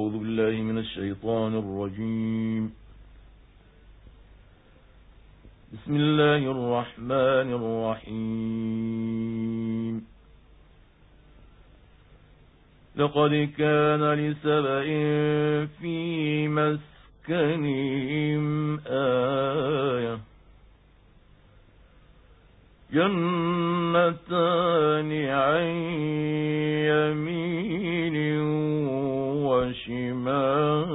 أعوذ بالله من الشيطان الرجيم. بسم الله الرحمن الرحيم. لقد كان لسبأ في مسكنهم آية. جنتان عن وشمال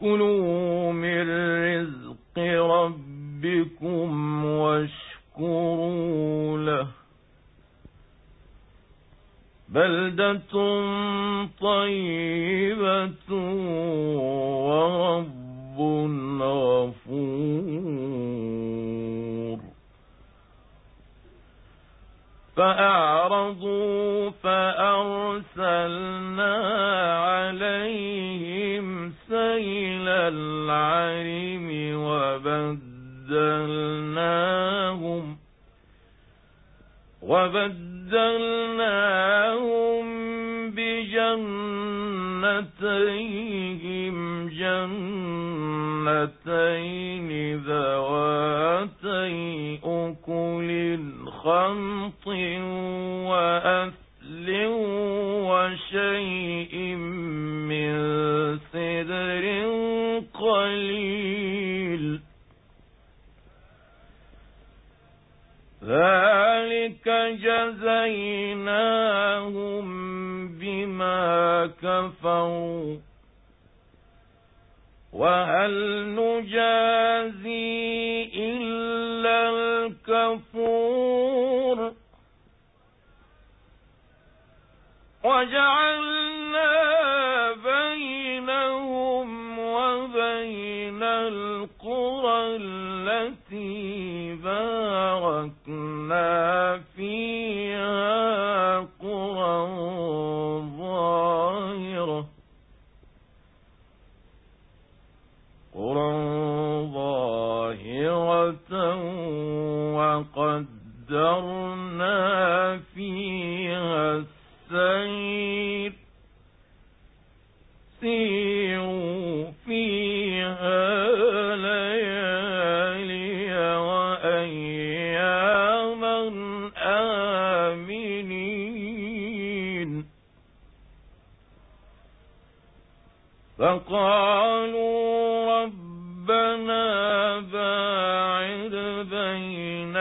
كلوا من رزق ربكم واشكروا له. بلدة طيبة ورب فأعرضوا فأرسلنا عليهم سيل العرم وبدلناهم وبدلناهم بجنتيهم جنتين ذواتي أكل خمط وأثل وشيء من سدر قليل. ذلك جزيناهم بما كفروا. وهل نجازي قرى فقالوا ربنا باعد بين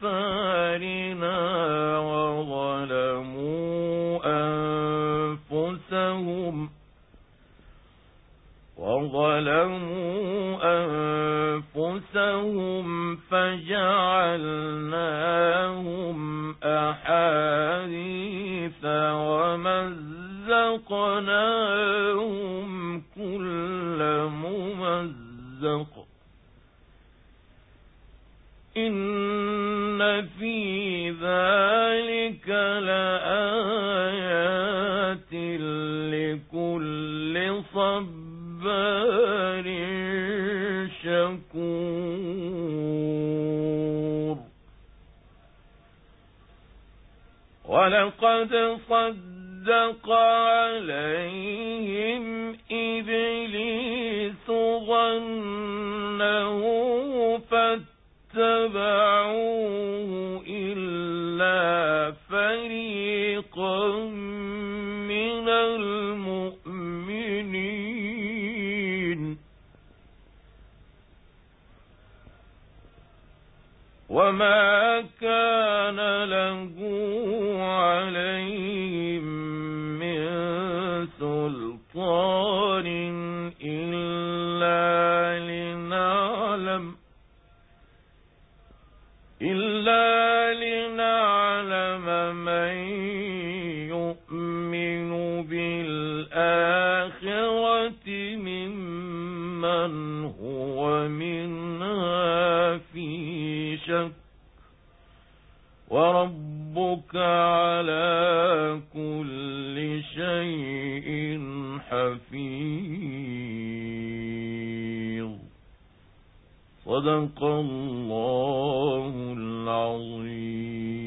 أسفارنا وظلموا أنفسهم وظلموا أنفسهم فجعلناهم أحاديث ومزقناهم كل ممزق. إن في ذلك لآيات لكل صبار شكور. ولقد صدق عليهم إبليس ظنه فاتبعوه إلا فريقا من المؤمنين. وما كان له لنعلم إلا لنعلم من يؤمن بالآخرة ممن هو منها في شك وربك على كل شيء حفيظ. صدق الله العظيم.